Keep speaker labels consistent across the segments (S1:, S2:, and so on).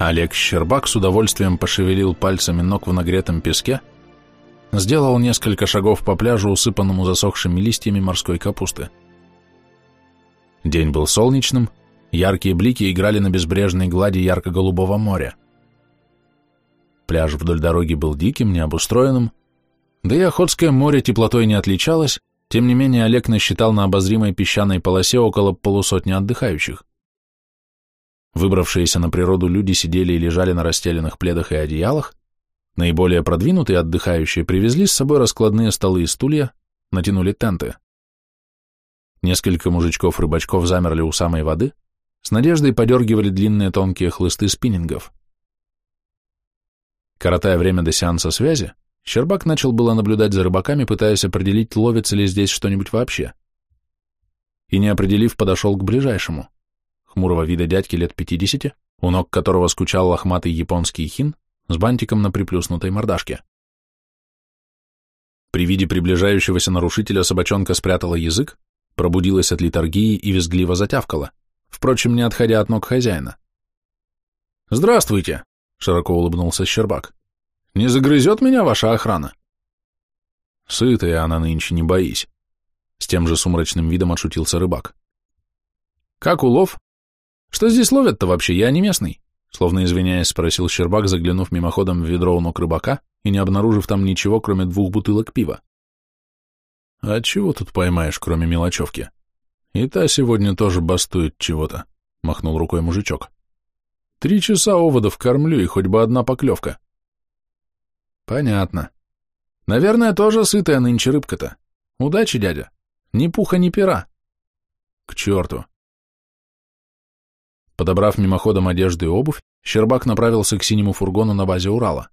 S1: Олег Щербак с удовольствием пошевелил пальцами ног в нагретом песке, сделал несколько шагов по пляжу, усыпанному засохшими листьями морской капусты. День был солнечным, яркие блики играли на безбрежной глади ярко-голубого моря. Пляж вдоль дороги был диким, необустроенным, да и Охотское море теплотой не отличалось, тем не менее Олег насчитал на обозримой песчаной полосе около полусотни отдыхающих. Выбравшиеся на природу люди сидели и лежали на расстеленных пледах и одеялах, наиболее продвинутые отдыхающие привезли с собой раскладные столы и стулья, натянули тенты. Несколько мужичков-рыбачков замерли у самой воды, с надеждой подергивали длинные тонкие хлысты спиннингов. Коротая время до сеанса связи, Щербак начал было наблюдать за рыбаками, пытаясь определить, ловится ли здесь что-нибудь вообще. И не определив, подошел к ближайшему — хмурого вида дядьки лет пятидесяти, у ног которого скучал лохматый японский хин с бантиком на приплюснутой мордашке. При виде приближающегося нарушителя собачонка спрятала язык, пробудилась от литургии и визгливо затявкала, впрочем, не отходя от ног хозяина. «Здравствуйте!» — широко улыбнулся Щербак. «Не загрызет меня ваша охрана?» «Сытая она нынче, не боись!» С тем же сумрачным видом отшутился рыбак. «Как улов?» Что здесь ловят-то вообще? Я не местный. Словно извиняясь, спросил Щербак, заглянув мимоходом в ведро у ног рыбака и не обнаружив там ничего, кроме двух бутылок пива. А чего тут поймаешь, кроме мелочевки? И та сегодня тоже бастует чего-то, махнул рукой мужичок. Три часа оводов кормлю, и хоть бы одна поклевка. Понятно. Наверное, тоже сытая нынче рыбка-то. Удачи, дядя. Ни пуха, ни пера. К черту. Подобрав мимоходом одежду и обувь, Щербак направился к синему фургону на базе Урала.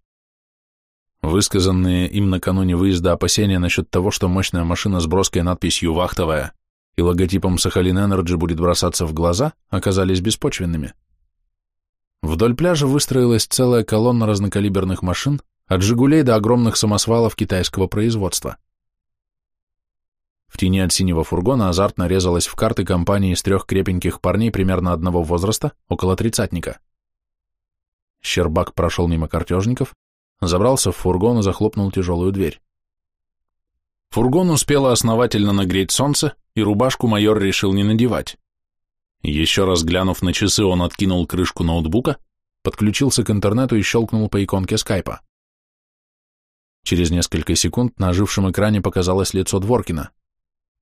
S1: Высказанные им накануне выезда опасения насчет того, что мощная машина с броской надписью «Вахтовая» и логотипом Сахалин Энерджи будет бросаться в глаза, оказались беспочвенными. Вдоль пляжа выстроилась целая колонна разнокалиберных машин, от «Жигулей» до огромных самосвалов китайского производства. В тени от синего фургона азартно резалась в карты компании из трех крепеньких парней примерно одного возраста, около тридцатника. Щербак прошел мимо картежников, забрался в фургон и захлопнул тяжелую дверь. Фургон успело основательно нагреть солнце, и рубашку майор решил не надевать. Еще раз глянув на часы, он откинул крышку ноутбука, подключился к интернету и щелкнул по иконке скайпа. Через несколько секунд на ожившем экране показалось лицо Дворкина.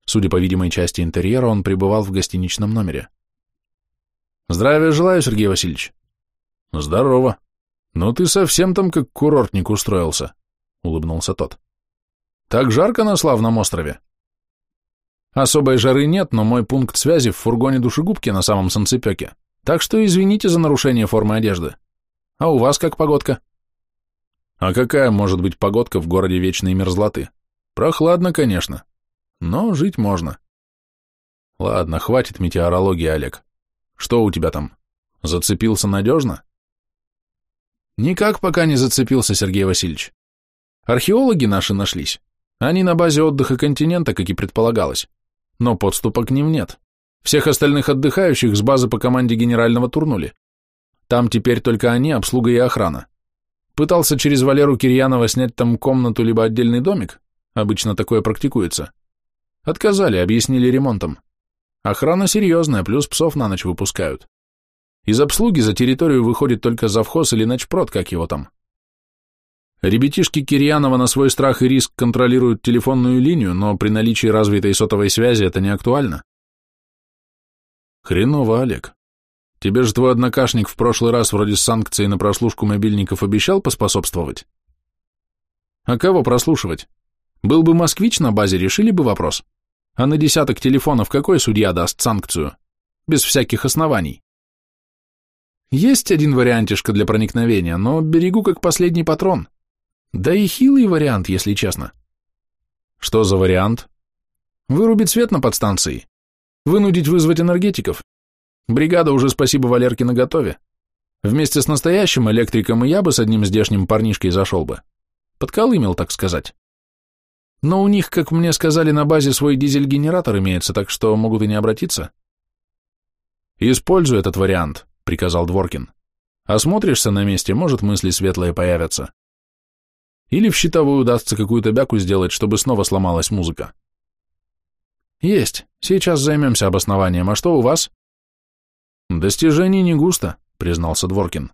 S1: Судя по видимой части интерьера, он пребывал в гостиничном номере. «Здравия желаю, Сергей Васильевич». «Здорово. Ну ты совсем там как курортник устроился», — улыбнулся тот. «Так жарко на славном острове?» «Особой жары нет, но мой пункт связи в фургоне душегубки на самом санцепёке, так что извините за нарушение формы одежды. А у вас как погодка?» «А какая может быть погодка в городе вечной мерзлоты? Прохладно, конечно, но жить можно. Ладно, хватит метеорологии, Олег. Что у тебя там? Зацепился надежно? Никак пока не зацепился, Сергей Васильевич. Археологи наши нашлись. Они на базе отдыха континента, как и предполагалось. Но подступа к ним нет. Всех остальных отдыхающих с базы по команде генерального турнули. Там теперь только они, обслуга и охрана. Пытался через Валеру Кирьянова снять там комнату либо отдельный домик, обычно такое практикуется, Отказали, объяснили ремонтом. Охрана серьезная, плюс псов на ночь выпускают. Из обслуги за территорию выходит только завхоз или ночпрод, как его там. Ребятишки Кирьянова на свой страх и риск контролируют телефонную линию, но при наличии развитой сотовой связи это не актуально. Хреново, Олег. Тебе же твой однокашник в прошлый раз вроде санкции на прослушку мобильников обещал поспособствовать? А кого прослушивать? Был бы москвич на базе, решили бы вопрос. А на десяток телефонов какой судья даст санкцию? Без всяких оснований. Есть один вариантишка для проникновения, но берегу как последний патрон. Да и хилый вариант, если честно. Что за вариант? Вырубить свет на подстанции. Вынудить вызвать энергетиков. Бригада уже, спасибо Валерке, на готове. Вместе с настоящим электриком и я бы с одним здешним парнишкой зашел бы. Подколымел, так сказать. Но у них, как мне сказали, на базе свой дизель-генератор имеется, так что могут и не обратиться. «Используй этот вариант», — приказал Дворкин. Осмотришься на месте, может, мысли светлые появятся. Или в щитовую удастся какую-то бяку сделать, чтобы снова сломалась музыка. Есть. Сейчас займемся обоснованием. А что у вас? Достижений не густо, признался Дворкин.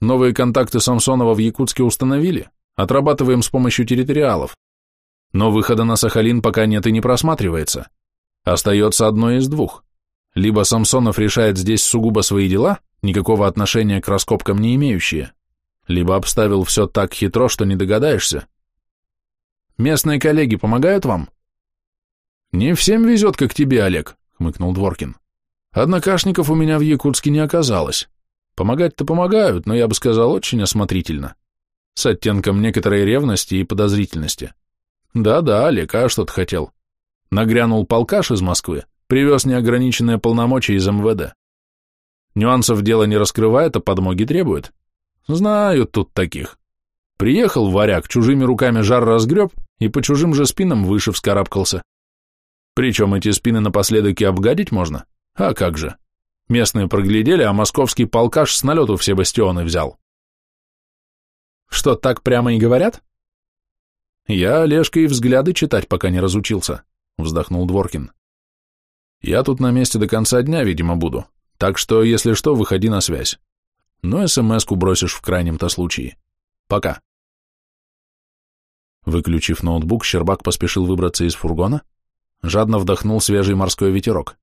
S1: Новые контакты Самсонова в Якутске установили. Отрабатываем с помощью территориалов. Но выхода на Сахалин пока нет и не просматривается. Остается одно из двух. Либо Самсонов решает здесь сугубо свои дела, никакого отношения к раскопкам не имеющие, либо обставил все так хитро, что не догадаешься. Местные коллеги помогают вам? Не всем везет, как тебе, Олег, хмыкнул Дворкин. Однокашников у меня в Якутске не оказалось. Помогать-то помогают, но я бы сказал, очень осмотрительно. С оттенком некоторой ревности и подозрительности. Да-да, Олег, что ты хотел? Нагрянул полкаш из Москвы, привез неограниченное полномочия из МВД. Нюансов дела не раскрывает, а подмоги требует. Знаю тут таких. Приехал варяг, чужими руками жар разгреб и по чужим же спинам выше вскарабкался. Причем эти спины напоследок и обгадить можно. А как же? Местные проглядели, а московский полкаш с налету все бастионы взял. Что, так прямо и говорят? Я, Олежка, и взгляды читать пока не разучился, вздохнул Дворкин. Я тут на месте до конца дня, видимо, буду, так что, если что, выходи на связь. Но СМС-ку бросишь в крайнем-то случае. Пока. Выключив ноутбук, Щербак поспешил выбраться из фургона, жадно вдохнул свежий морской ветерок.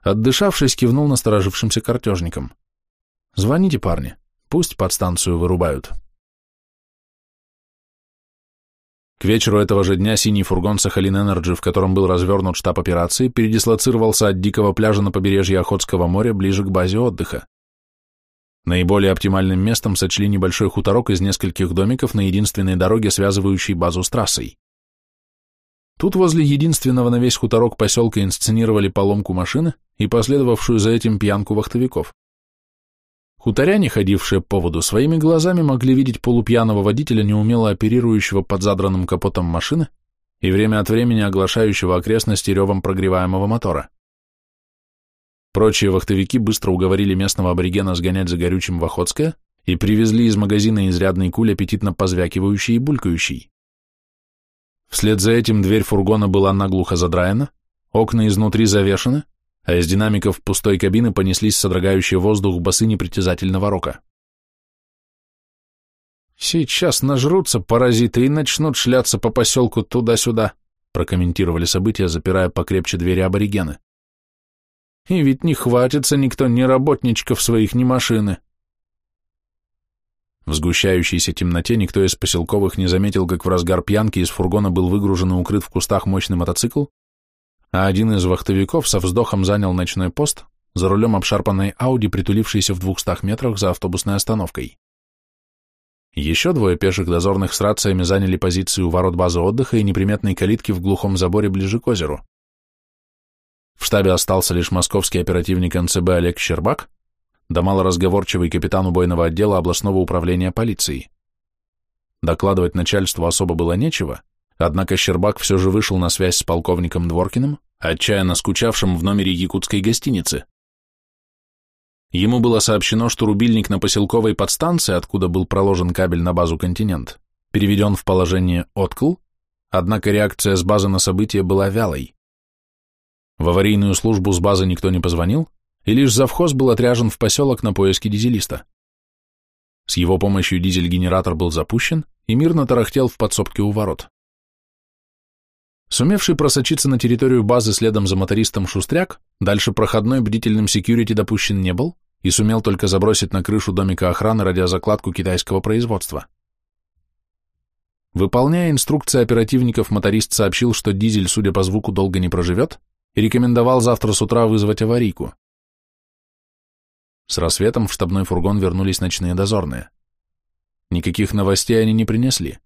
S1: Отдышавшись, кивнул насторожившимся картежникам. «Звоните, парни, пусть подстанцию вырубают». К вечеру этого же дня синий фургон Сахалин Энерджи, в котором был развернут штаб операции, передислоцировался от дикого пляжа на побережье Охотского моря ближе к базе отдыха. Наиболее оптимальным местом сочли небольшой хуторок из нескольких домиков на единственной дороге, связывающей базу с трассой. Тут возле единственного на весь хуторок поселка инсценировали поломку машины и последовавшую за этим пьянку вахтовиков. Хуторяне, ходившие по воду, своими глазами могли видеть полупьяного водителя, неумело оперирующего под задранным капотом машины и время от времени оглашающего окрестности ревом прогреваемого мотора. Прочие вахтовики быстро уговорили местного аборигена сгонять за горючим в Охотское и привезли из магазина изрядный куль, аппетитно позвякивающий и булькающий. Вслед за этим дверь фургона была наглухо задраена, окна изнутри завешены, а из динамиков пустой кабины понеслись содрогающий воздух басы непритязательного рока. «Сейчас нажрутся паразиты и начнут шляться по поселку туда-сюда», прокомментировали события, запирая покрепче двери аборигены. «И ведь не хватится никто ни работничков своих, ни машины». В сгущающейся темноте никто из поселковых не заметил, как в разгар пьянки из фургона был выгружен и укрыт в кустах мощный мотоцикл, а один из вахтовиков со вздохом занял ночной пост за рулем обшарпанной Ауди, притулившейся в двухстах метрах за автобусной остановкой. Еще двое пеших дозорных с рациями заняли позиции у ворот базы отдыха и неприметной калитки в глухом заборе ближе к озеру. В штабе остался лишь московский оперативник НЦБ Олег Щербак, да малоразговорчивый капитан убойного отдела областного управления полиции. Докладывать начальству особо было нечего, Однако Щербак все же вышел на связь с полковником Дворкиным, отчаянно скучавшим в номере якутской гостиницы. Ему было сообщено, что рубильник на поселковой подстанции, откуда был проложен кабель на базу «Континент», переведен в положение «Откл», однако реакция с базы на событие была вялой. В аварийную службу с базы никто не позвонил, и лишь завхоз был отряжен в поселок на поиски дизелиста. С его помощью дизель-генератор был запущен и мирно тарахтел в подсобке у ворот. Сумевший просочиться на территорию базы следом за мотористом Шустряк, дальше проходной бдительным секьюрити допущен не был и сумел только забросить на крышу домика охраны радиозакладку китайского производства. Выполняя инструкции оперативников, моторист сообщил, что дизель, судя по звуку, долго не проживет, и рекомендовал завтра с утра вызвать аварийку. С рассветом в штабной фургон вернулись ночные дозорные. Никаких новостей они не принесли.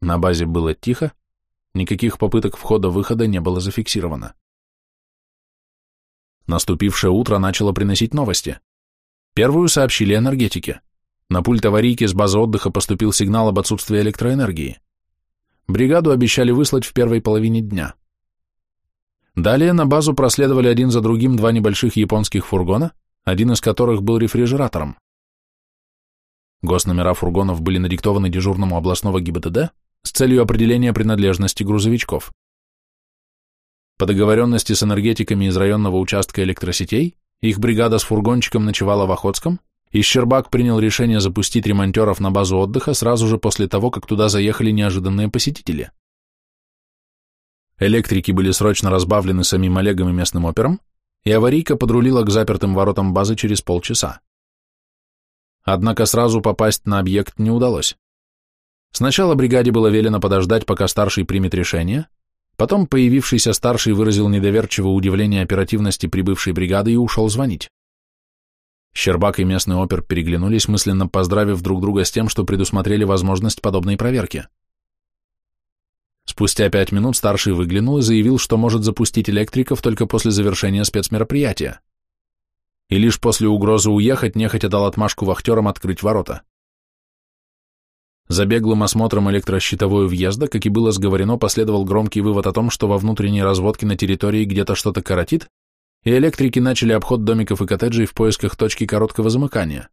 S1: На базе было тихо, Никаких попыток входа-выхода не было зафиксировано. Наступившее утро начало приносить новости. Первую сообщили энергетики. На пульт аварийки с базы отдыха поступил сигнал об отсутствии электроэнергии. Бригаду обещали выслать в первой половине дня. Далее на базу проследовали один за другим два небольших японских фургона, один из которых был рефрижератором. Госномера фургонов были надиктованы дежурному областного ГИБДД с целью определения принадлежности грузовичков. По договоренности с энергетиками из районного участка электросетей, их бригада с фургончиком ночевала в Охотском, и Щербак принял решение запустить ремонтеров на базу отдыха сразу же после того, как туда заехали неожиданные посетители. Электрики были срочно разбавлены самим Олегом и местным опером, и аварийка подрулила к запертым воротам базы через полчаса. Однако сразу попасть на объект не удалось. Сначала бригаде было велено подождать, пока старший примет решение, потом появившийся старший выразил недоверчивое удивление оперативности прибывшей бригады и ушел звонить. Щербак и местный опер переглянулись, мысленно поздравив друг друга с тем, что предусмотрели возможность подобной проверки. Спустя пять минут старший выглянул и заявил, что может запустить электриков только после завершения спецмероприятия. И лишь после угрозы уехать нехотя дал отмашку вахтерам открыть ворота. За беглым осмотром электрощитовой въезда, как и было сговорено, последовал громкий вывод о том, что во внутренней разводке на территории где-то что-то коротит, и электрики начали обход домиков и коттеджей в поисках точки короткого замыкания.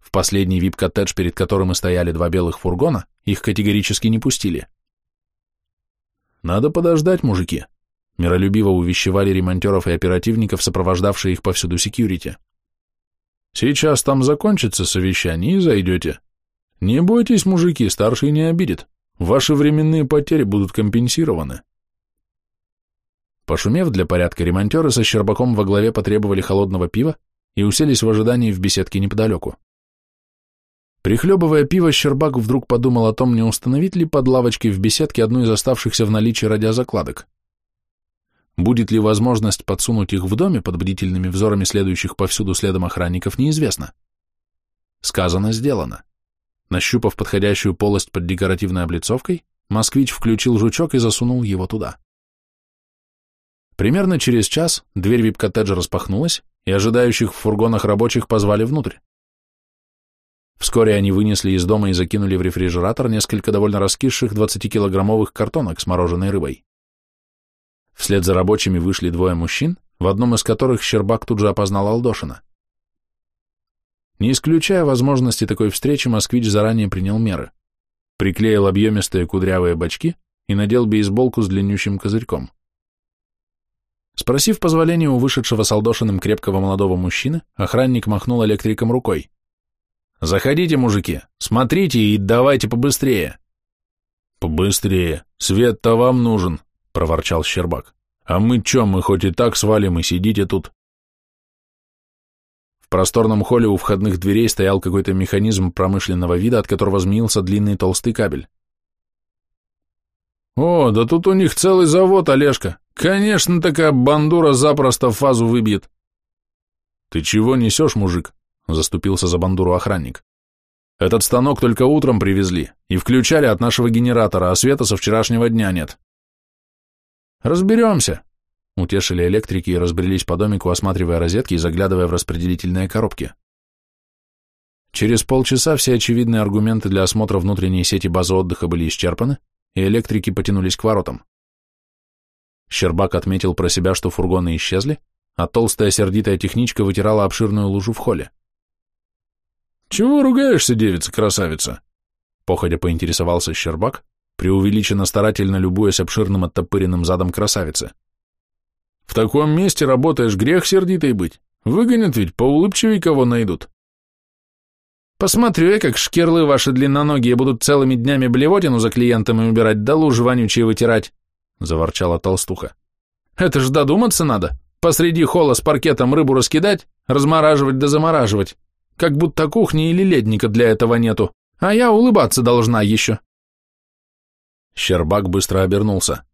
S1: В последний вип-коттедж, перед которым и стояли два белых фургона, их категорически не пустили. «Надо подождать, мужики», — миролюбиво увещевали ремонтеров и оперативников, сопровождавшие их повсюду секьюрити. «Сейчас там закончится совещание и зайдете. Не бойтесь, мужики, старший не обидит. Ваши временные потери будут компенсированы». Пошумев для порядка, ремонтеры со Щербаком во главе потребовали холодного пива и уселись в ожидании в беседке неподалеку. Прихлебывая пиво, Щербак вдруг подумал о том, не установить ли под лавочкой в беседке одну из оставшихся в наличии радиозакладок. Будет ли возможность подсунуть их в доме под бдительными взорами следующих повсюду следом охранников, неизвестно. Сказано, сделано. Нащупав подходящую полость под декоративной облицовкой, москвич включил жучок и засунул его туда. Примерно через час дверь вип-коттеджа распахнулась, и ожидающих в фургонах рабочих позвали внутрь. Вскоре они вынесли из дома и закинули в рефрижератор несколько довольно раскисших 20-килограммовых картонок с мороженой рыбой. Вслед за рабочими вышли двое мужчин, в одном из которых Щербак тут же опознал Алдошина. Не исключая возможности такой встречи, москвич заранее принял меры. Приклеил объемистые кудрявые бачки и надел бейсболку с длиннющим козырьком. Спросив позволения у вышедшего с Алдошиным крепкого молодого мужчины, охранник махнул электриком рукой. «Заходите, мужики, смотрите и давайте побыстрее». «Побыстрее, свет-то вам нужен», — проворчал Щербак. «А мы чё, мы хоть и так свалим и сидите тут?» Просторном холле у входных дверей стоял какой-то механизм промышленного вида, от которого змеился длинный толстый кабель. «О, да тут у них целый завод, Олежка. Конечно, такая бандура запросто фазу выбьет». «Ты чего несешь, мужик?» — заступился за бандуру охранник. «Этот станок только утром привезли и включали от нашего генератора, а света со вчерашнего дня нет». «Разберемся», — утешили электрики и разбрелись по домику, осматривая розетки и заглядывая в распределительные коробки. Через полчаса все очевидные аргументы для осмотра внутренней сети базы отдыха были исчерпаны, и электрики потянулись к воротам. Щербак отметил про себя, что фургоны исчезли, а толстая сердитая техничка вытирала обширную лужу в холле. «Чего ругаешься, девица-красавица?» Походя поинтересовался Щербак, преувеличенно старательно любуясь обширным оттопыренным задом красавицы. «В таком месте работаешь, грех сердитой быть. Выгонят ведь, поулыбчивей кого найдут». Посмотрю я, как шкерлы ваши длинноногие будут целыми днями блевотину за клиентами убирать, да лужи вонючие вытирать, — заворчала толстуха. Это ж додуматься надо, посреди холла с паркетом рыбу раскидать, размораживать да замораживать, как будто кухни или ледника для этого нету, а я улыбаться должна еще. Щербак быстро обернулся.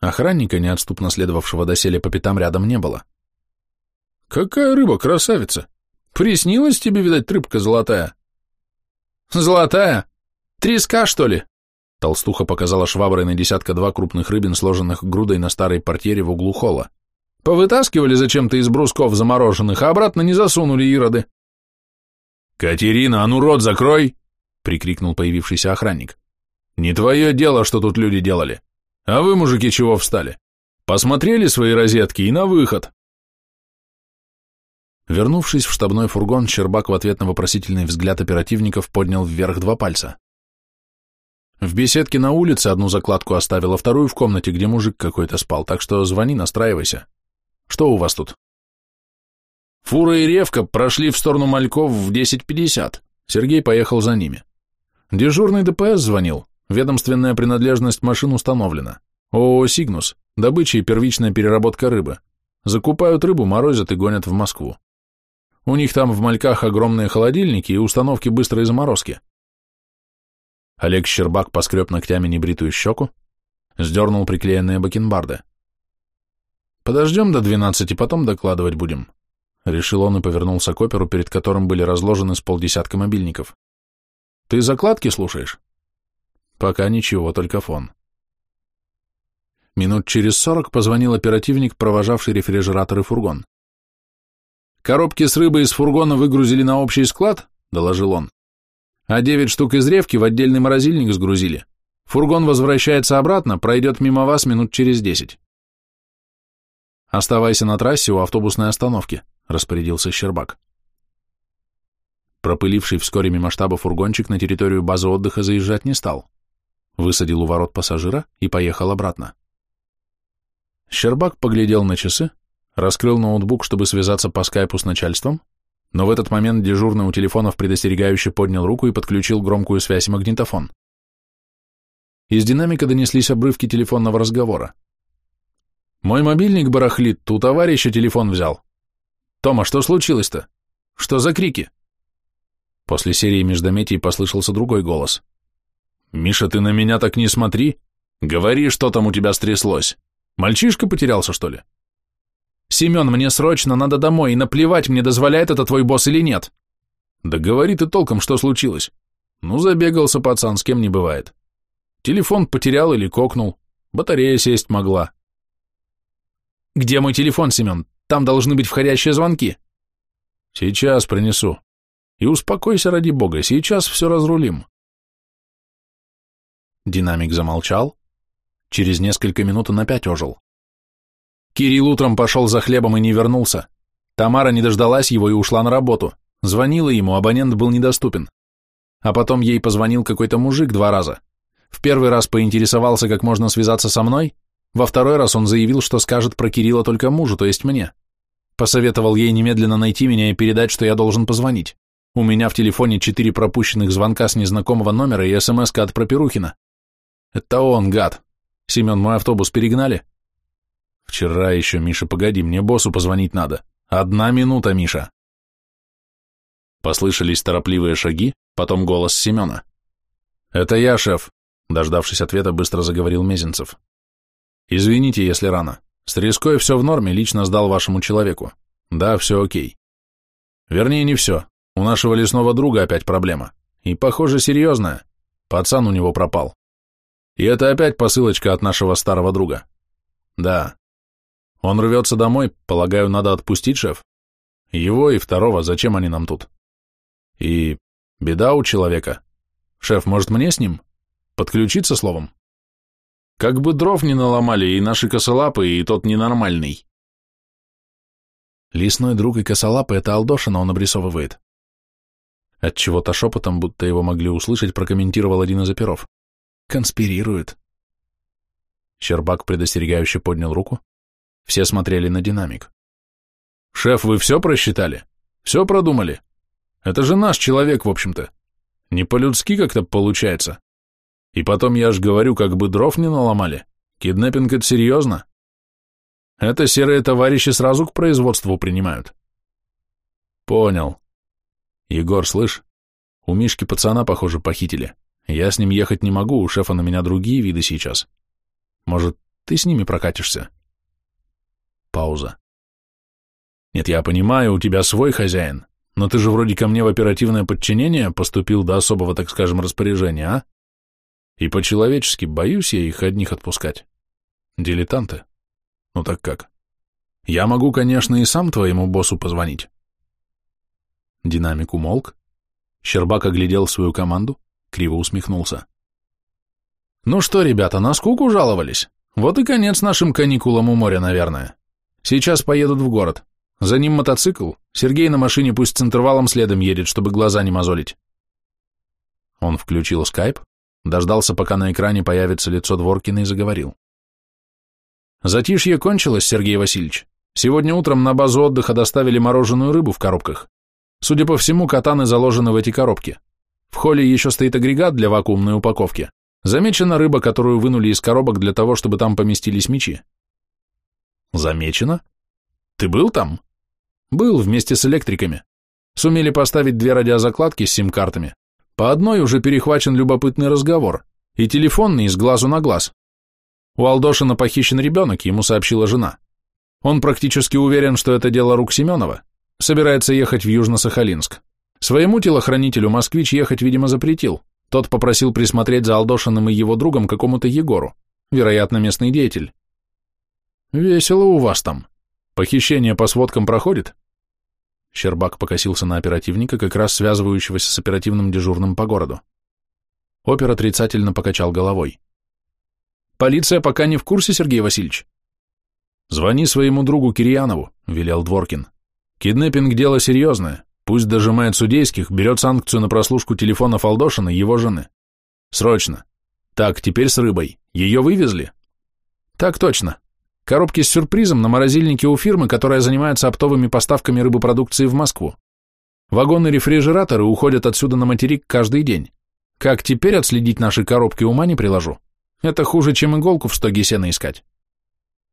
S1: Охранника, неотступно следовавшего доселе по пятам, рядом не было. «Какая рыба, красавица! Приснилась тебе, видать, рыбка золотая?» «Золотая? Треска, что ли?» Толстуха показала шваброй на десятка два крупных рыбин, сложенных грудой на старой портьере в углу холла. «Повытаскивали зачем-то из брусков замороженных, а обратно не засунули ироды». «Катерина, а ну рот закрой!» — прикрикнул появившийся охранник. «Не твое дело, что тут люди делали. А вы, мужики, чего встали? Посмотрели свои розетки и на выход!» Вернувшись в штабной фургон, Щербак в ответ на вопросительный взгляд оперативников поднял вверх два пальца. В беседке на улице одну закладку оставила, вторую в комнате, где мужик какой-то спал, так что звони, настраивайся. Что у вас тут? Фура и Ревка прошли в сторону Мальков в 10.50. Сергей поехал за ними. Дежурный ДПС звонил. Ведомственная принадлежность машин установлена. ООО «Сигнус». Добыча и первичная переработка рыбы. Закупают рыбу, морозят и гонят в Москву. У них там в мальках огромные холодильники и установки быстрой заморозки. Олег Щербак поскреб ногтями небритую щеку, сдернул приклеенные бакенбарды. «Подождем до двенадцати, потом докладывать будем», — решил он и повернулся к оперу, перед которым были разложены с полдесятка мобильников. «Ты закладки слушаешь?» «Пока ничего, только фон». Минут через сорок позвонил оперативник, провожавший рефрижератор и фургон. «Коробки с рыбой из фургона выгрузили на общий склад?» — доложил он. «А девять штук из ревки в отдельный морозильник сгрузили. Фургон возвращается обратно, пройдет мимо вас минут через десять». «Оставайся на трассе у автобусной остановки», — распорядился Щербак. Пропыливший вскоре мимо штаба фургончик на территорию базы отдыха заезжать не стал. Высадил у ворот пассажира и поехал обратно. Щербак поглядел на часы, раскрыл ноутбук, чтобы связаться по скайпу с начальством, но в этот момент дежурный у телефонов предостерегающе поднял руку и подключил громкую связь и магнитофон. Из динамика донеслись обрывки телефонного разговора. Мой мобильник барахлит, у товарища телефон взял. Тома, что случилось-то? Что за крики? После серии междометий послышался другой голос. Миша, ты на меня так не смотри. Говори, что там у тебя стряслось. Мальчишка потерялся, что ли? Семен, мне срочно надо домой, и наплевать мне, дозволяет это твой босс или нет. Да говори ты толком, что случилось. Ну, забегался пацан, с кем не бывает. Телефон потерял или кокнул. Батарея сесть могла. «Где мой телефон, Семен? Там должны быть входящие звонки». «Сейчас принесу. И успокойся ради бога, сейчас все разрулим». Динамик замолчал. Через несколько минут он опять ожил. Кирилл утром пошел за хлебом и не вернулся. Тамара не дождалась его и ушла на работу. Звонила ему, абонент был недоступен. А потом ей позвонил какой-то мужик два раза. В первый раз поинтересовался, как можно связаться со мной, во второй раз он заявил, что скажет про Кирилла только мужу, то есть мне. Посоветовал ей немедленно найти меня и передать, что я должен позвонить. У меня в телефоне четыре пропущенных звонка с незнакомого номера и смс от Пропирухина. Это он, гад. Семен, мой автобус перегнали? Вчера еще, Миша, погоди, мне боссу позвонить надо. Одна минута, Миша. Послышались торопливые шаги, потом голос Семена. Это я, шеф. Дождавшись ответа, быстро заговорил Мезенцев. Извините, если рано. С треской все в норме, лично сдал вашему человеку. Да, все окей. Вернее, не все. У нашего лесного друга опять проблема. И, похоже, серьезная. Пацан у него пропал. И это опять посылочка от нашего старого друга. Да. Он рвется домой, полагаю, надо отпустить, шеф? Его и второго, зачем они нам тут? И беда у человека. Шеф, может, мне с ним? Подключиться словом? Как бы дров не наломали и наши косолапы, и тот ненормальный. Лесной друг и косолапы — это Алдошина он обрисовывает. Отчего-то шепотом, будто его могли услышать, прокомментировал один из оперов. Конспирирует. Щербак предостерегающе поднял руку. Все смотрели на динамик. «Шеф, вы все просчитали? Все продумали? Это же наш человек, в общем-то. Не по-людски как-то получается. И потом я ж говорю, как бы дров не наломали. Киднеппинг — это серьезно. Это серые товарищи сразу к производству принимают. Понял. Егор, слышь, у Мишки пацана, похоже, похитили. Я с ним ехать не могу, у шефа на меня другие виды сейчас. Может, ты с ними прокатишься? Пауза. Нет, я понимаю, у тебя свой хозяин, но ты же вроде ко мне в оперативное подчинение поступил до особого, так скажем, распоряжения, а? И по-человечески боюсь я их одних отпускать. Дилетанты. Ну так как? Я могу, конечно, и сам твоему боссу позвонить. Динамик умолк. Щербак оглядел свою команду, криво усмехнулся. Ну что, ребята, на скуку жаловались? Вот и конец нашим каникулам у моря, наверное. Сейчас поедут в город. За ним мотоцикл, Сергей на машине пусть с интервалом следом едет, чтобы глаза не мозолить. Он включил скайп, дождался, пока на экране появится лицо Дворкина и заговорил. Затишье кончилось, Сергей Васильевич. Сегодня утром на базу отдыха доставили мороженую рыбу в коробках. Судя по всему, катаны заложены в эти коробки. В холле еще стоит агрегат для вакуумной упаковки. Замечена рыба, которую вынули из коробок для того, чтобы там поместились мечи. Замечена? Ты был там? Был вместе с электриками. Сумели поставить две радиозакладки с сим-картами. По одной уже перехвачен любопытный разговор. И телефонный из глазу на глаз. У Алдошина похищен ребенок, ему сообщила жена. Он практически уверен, что это дело рук Семенова. Собирается ехать в Южно-Сахалинск. Своему телохранителю москвич ехать, видимо, запретил. Тот попросил присмотреть за Алдошиным и его другом какому-то Егору, вероятно, местный деятель. Весело у вас там. Похищение по сводкам проходит? Щербак покосился на оперативника, как раз связывающегося с оперативным дежурным по городу. Опер отрицательно покачал головой. Полиция пока не в курсе, Сергей Васильевич. Звони своему другу Кирьянову, велел Дворкин. Киднеппинг – дело серьезное. Пусть дожимает судейских, берет санкцию на прослушку телефона Фалдошина его жены. Срочно. Так, теперь с рыбой. Ее вывезли? Так точно. Коробки с сюрпризом на морозильнике у фирмы, которая занимается оптовыми поставками рыбопродукции в Москву. Вагоны-рефрижераторы уходят отсюда на материк каждый день. Как теперь отследить наши коробки, ума не приложу. Это хуже, чем иголку в стоге сена искать.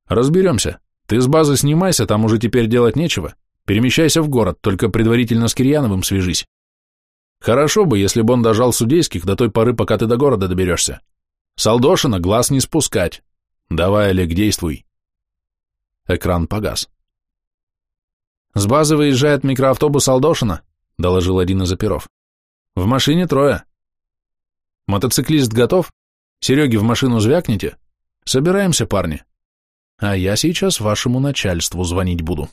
S1: Разберемся. Ты с базы снимайся, там уже теперь делать нечего. Перемещайся в город, только предварительно с Кирьяновым свяжись. Хорошо бы, если бы он дожал судейских до той поры, пока ты до города доберешься. Салдошина глаз не спускать. Давай, Олег, действуй. Экран погас. С базы выезжает микроавтобус Алдошина, доложил один из оперов. В машине трое. Мотоциклист готов? Сереги в машину звякните? Собираемся, парни. А я сейчас вашему начальству звонить буду.